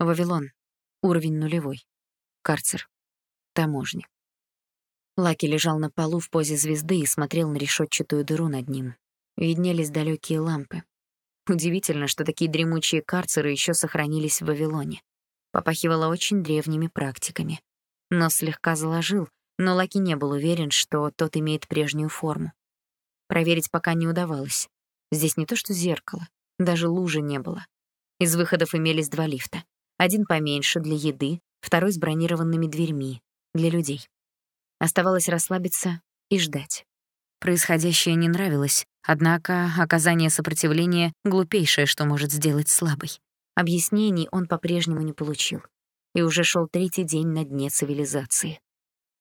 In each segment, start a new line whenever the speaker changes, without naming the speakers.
Вавилон. Уровень нулевой. Карцер. Таможня. Лаки лежал на полу в позе звезды и смотрел на решетчатую дыру над ним. Виднелись далекие лампы. Удивительно, что такие дремучие карцеры еще сохранились в Вавилоне. Попахивало очень древними практиками. Нос слегка заложил, но Лаки не был уверен, что тот имеет прежнюю форму. Проверить пока не удавалось. Здесь не то что зеркало, даже лужи не было. Из выходов имелись два лифта. Один поменьше, для еды, второй с бронированными дверьми, для людей. Оставалось расслабиться и ждать. Происходящее не нравилось, однако оказание сопротивления — глупейшее, что может сделать слабый. Объяснений он по-прежнему не получил. И уже шел третий день на дне цивилизации.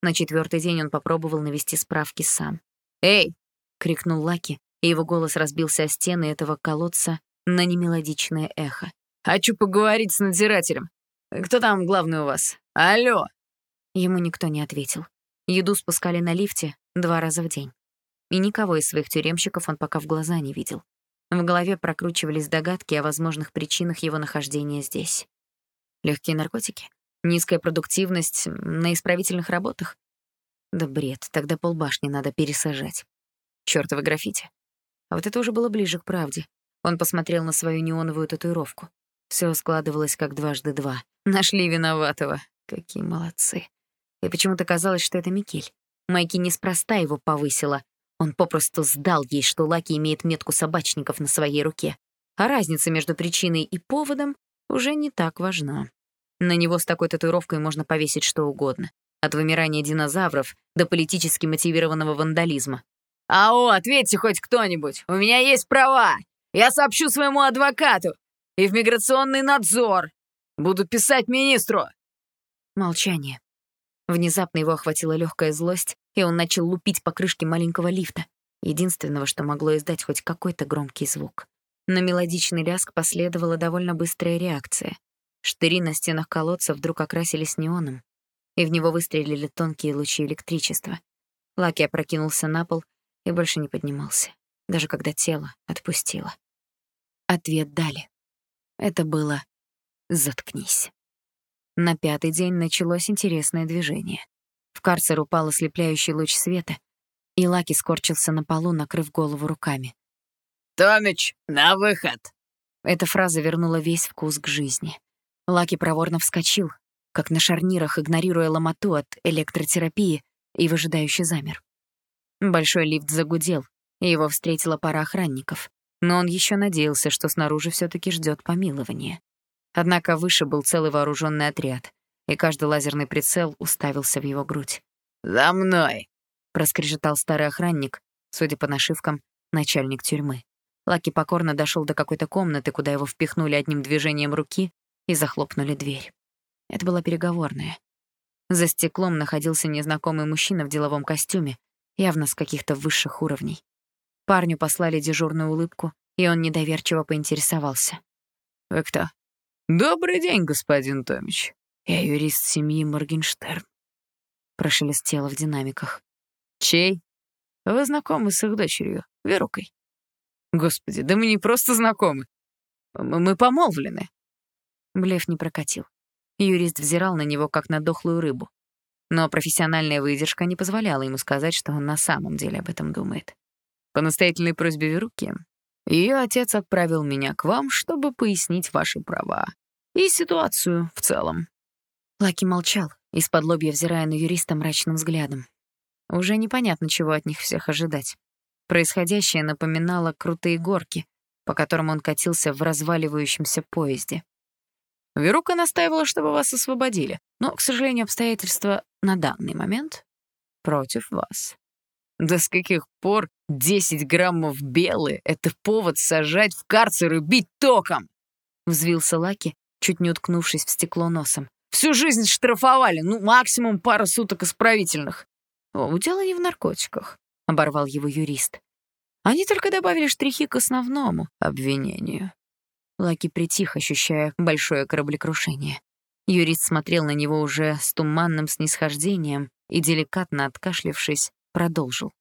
На четвертый день он попробовал навести справки сам. «Эй!» — крикнул Лаки, и его голос разбился о стены этого колодца на немелодичное эхо. «Хочу поговорить с надзирателем. Кто там главный у вас? Алло!» Ему никто не ответил. Еду спускали на лифте два раза в день. И никого из своих тюремщиков он пока в глаза не видел. В голове прокручивались догадки о возможных причинах его нахождения здесь. Легкие наркотики? Низкая продуктивность на исправительных работах? Да бред, тогда полбашни надо пересажать. Чёртовы граффити. А вот это уже было ближе к правде. Он посмотрел на свою неоновую татуировку. Все складывалось как дважды два. Нашли виноватого. Какие молодцы. И почему-то казалось, что это Микель. Майки неспроста его повысила. Он попросту сдал ей, что Лаки имеет метку собачников на своей руке. А разница между причиной и поводом уже не так важна. На него с такой татуировкой можно повесить что угодно. От вымирания динозавров до политически мотивированного вандализма. «Ау, ответьте хоть кто-нибудь! У меня есть права! Я сообщу своему адвокату! И в миграционный надзор! Буду писать министру!» Молчание. Внезапно его охватила легкая злость, и он начал лупить по крышке маленького лифта, единственного, что могло издать хоть какой-то громкий звук. На мелодичный лязг последовала довольно быстрая реакция. Штыри на стенах колодца вдруг окрасились неоном, и в него выстрелили тонкие лучи электричества. Лаки опрокинулся на пол и больше не поднимался, даже когда тело отпустило. Ответ дали. Это было «заткнись». На пятый день началось интересное движение. В карцер упал ослепляющий луч света, и Лаки скорчился на полу, накрыв голову руками.
«Томич, на выход!»
Эта фраза вернула весь вкус к жизни. Лаки проворно вскочил, как на шарнирах, игнорируя ломоту от электротерапии, и выжидающе замер. Большой лифт загудел, и его встретила пара охранников, но он еще надеялся, что снаружи все таки ждет помилование. Однако выше был целый вооруженный отряд, и каждый лазерный прицел уставился в его грудь.
«За мной!»
— проскрежетал старый охранник, судя по нашивкам, начальник тюрьмы. Лаки покорно дошел до какой-то комнаты, куда его впихнули одним движением руки и захлопнули дверь. Это была переговорная. За стеклом находился незнакомый мужчина в деловом костюме, явно с каких-то высших уровней. Парню послали дежурную улыбку, и он недоверчиво поинтересовался.
«Вы кто?» «Добрый день, господин Томич.
Я юрист семьи Моргенштерн», — прошелестело в динамиках.
«Чей?»
«Вы знакомы с их дочерью, Верукой».
«Господи, да мы не просто знакомы. Мы помолвлены».
Блеф не прокатил. Юрист взирал на него, как на дохлую рыбу. Но профессиональная выдержка не позволяла ему сказать, что он на самом деле об этом думает.
По настоятельной просьбе Веруки ее отец отправил меня к вам, чтобы пояснить ваши права и ситуацию в целом».
Лаки молчал, из-под лобья взирая на юриста мрачным взглядом. Уже непонятно, чего от них всех ожидать. Происходящее напоминало крутые горки, по которым он катился в разваливающемся поезде.
Верука настаивала, чтобы вас освободили, но, к сожалению, обстоятельства на данный момент против вас. Да с каких пор 10 граммов белые — это повод сажать в карцер и бить током?
Взвился Лаки, чуть не уткнувшись в стекло носом.
Всю жизнь штрафовали, ну, максимум пара суток исправительных. О, дело не в наркотиках, — оборвал его юрист. Они только добавили штрихи к основному обвинению.
Лаки притих, ощущая большое кораблекрушение. Юрист смотрел на него уже с туманным снисхождением и, деликатно откашлившись, продолжил.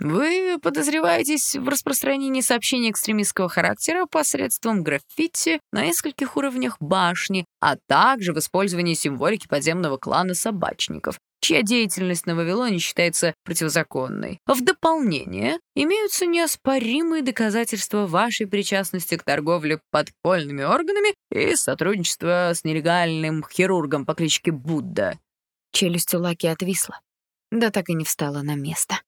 Вы подозреваетесь в распространении сообщений экстремистского характера посредством граффити на нескольких уровнях башни, а также в использовании символики подземного клана собачников, чья деятельность на Вавилоне считается противозаконной. В дополнение имеются неоспоримые доказательства вашей причастности к торговле подпольными органами и сотрудничества с нелегальным хирургом по кличке Будда.
Челюсть у Лаки отвисла, да так и не встала на место.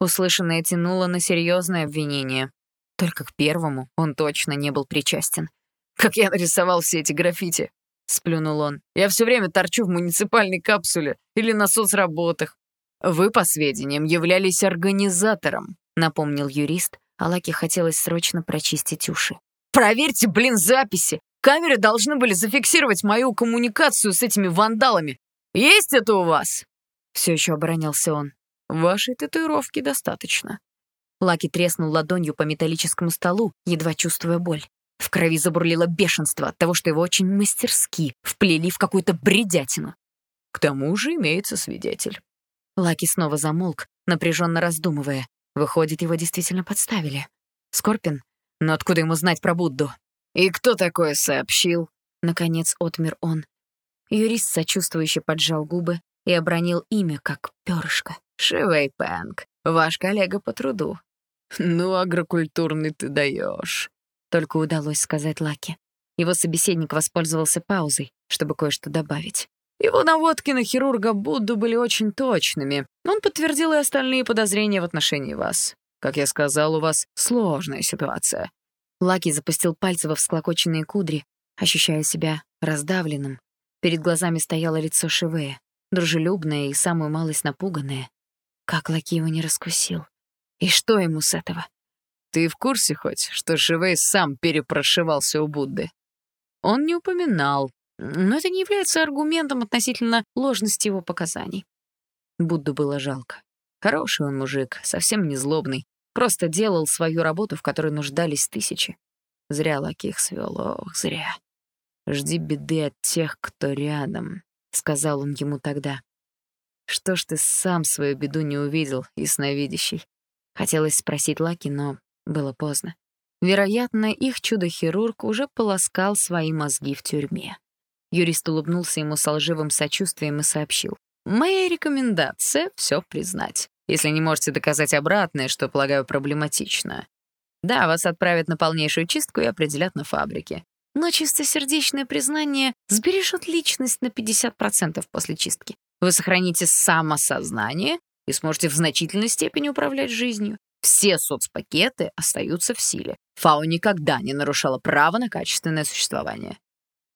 Услышанное тянуло на серьезное обвинение. Только к первому он точно не был причастен.
«Как я нарисовал все эти граффити!» — сплюнул он. «Я все время торчу в муниципальной капсуле или на соцработах. Вы, по сведениям, являлись организатором», — напомнил юрист, а Лаки хотелось срочно прочистить уши. «Проверьте, блин, записи! Камеры должны были зафиксировать мою коммуникацию с этими вандалами. Есть это у вас?» Все еще оборонялся он. Вашей татуировки достаточно».
Лаки треснул ладонью по металлическому столу, едва чувствуя боль. В крови забурлило бешенство от того, что его очень мастерски вплели в какую-то бредятину.
К тому же имеется свидетель.
Лаки снова замолк, напряженно раздумывая. Выходит, его действительно подставили. Скорпин? Но откуда ему знать про Будду?
«И кто такое сообщил?»
Наконец отмер он. Юрист сочувствующе поджал губы и обронил имя, как перышко.
Шивей Пэнк, ваш коллега по труду. Ну, агрокультурный ты даешь.
Только удалось сказать Лаки. Его собеседник воспользовался паузой, чтобы кое-что добавить.
Его наводки на хирурга Будду были очень точными. Он подтвердил и остальные подозрения в отношении вас. Как я сказал, у вас сложная ситуация.
Лаки запустил пальцы во всклокоченные кудри, ощущая себя раздавленным. Перед глазами стояло лицо Шивея, дружелюбное и самую малость напуганное. Как Лаки его не раскусил? И что ему с этого?
Ты в курсе хоть, что Шивей сам перепрошивался у Будды? Он не упоминал, но это не является аргументом относительно ложности его показаний. Будду было жалко. Хороший он мужик, совсем не злобный. Просто делал свою работу, в которой нуждались тысячи. Зря Лаки их свел, ох, зря. «Жди беды от тех, кто рядом», — сказал он ему тогда. Что ж ты сам свою беду не увидел, ясновидящий? Хотелось спросить Лаки, но было поздно. Вероятно, их чудо-хирург уже полоскал свои мозги в тюрьме. Юрист улыбнулся ему с лживым сочувствием и сообщил. «Моя рекомендация — все признать. Если не можете доказать обратное, что, полагаю, проблематично. Да, вас отправят на полнейшую чистку и определят на фабрике. Но чистосердечное признание сбережет личность на 50% после чистки. Вы сохраните самосознание и сможете в значительной степени управлять жизнью. Все соцпакеты остаются в силе. ФАО никогда не нарушала право на качественное существование.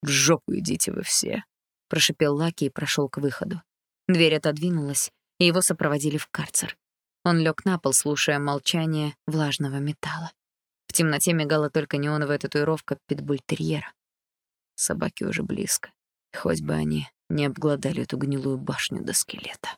«В жопу идите вы все», — прошипел Лаки и прошел к выходу. Дверь отодвинулась, и его сопроводили в карцер. Он лег на пол, слушая молчание влажного металла. В темноте мигала только неоновая татуировка питбультерьера. Собаки уже близко. Хоть бы они не обглодали эту гнилую башню до скелета.